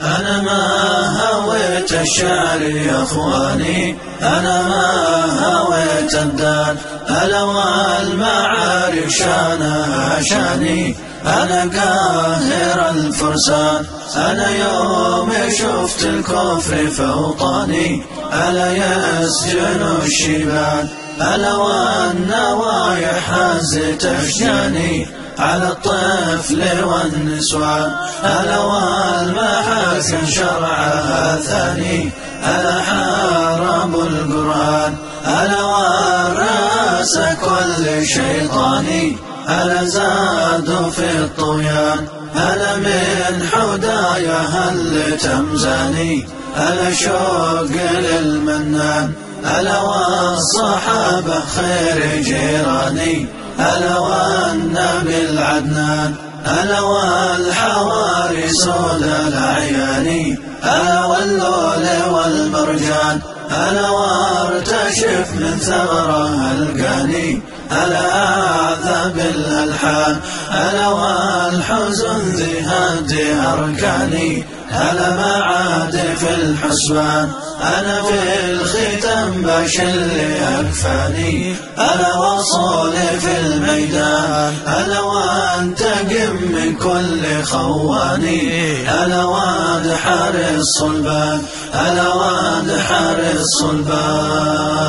أنا ما هويت الشعر يا أخواني. أنا ما هويت الدان ألا والمعارف شانها شاني. أنا قاهر الفرسان. أنا يوم شفت الكفر فوطاني. ألا يسجن الشبان ألا والنوايا حازت أشجاني على الطفل والنسوان ألا والمحاسن شرعها ثاني. ألا حارب القرآن. ألا والرأس كل شيطاني ألا زادوا في الطغيان. ألا من حدايا هل تمزاني. ألا شوق للمنان. ألا والصحابة خير جيراني. ألا والنبي العدنان. ألا والحواري سود الأعيان ألا واللول والمرجان ألا وارتشف من ثغره القاني ألا أعذب الألحان ألا والحزن هدي أركاني ألا ما عاد في الحسبان أنا في الختام باش اللي أكفاني أنا وصولي في الميدان أنا وانتقم من كل خواني أنا وادحر الصلبان أنا وادحر الصلبان.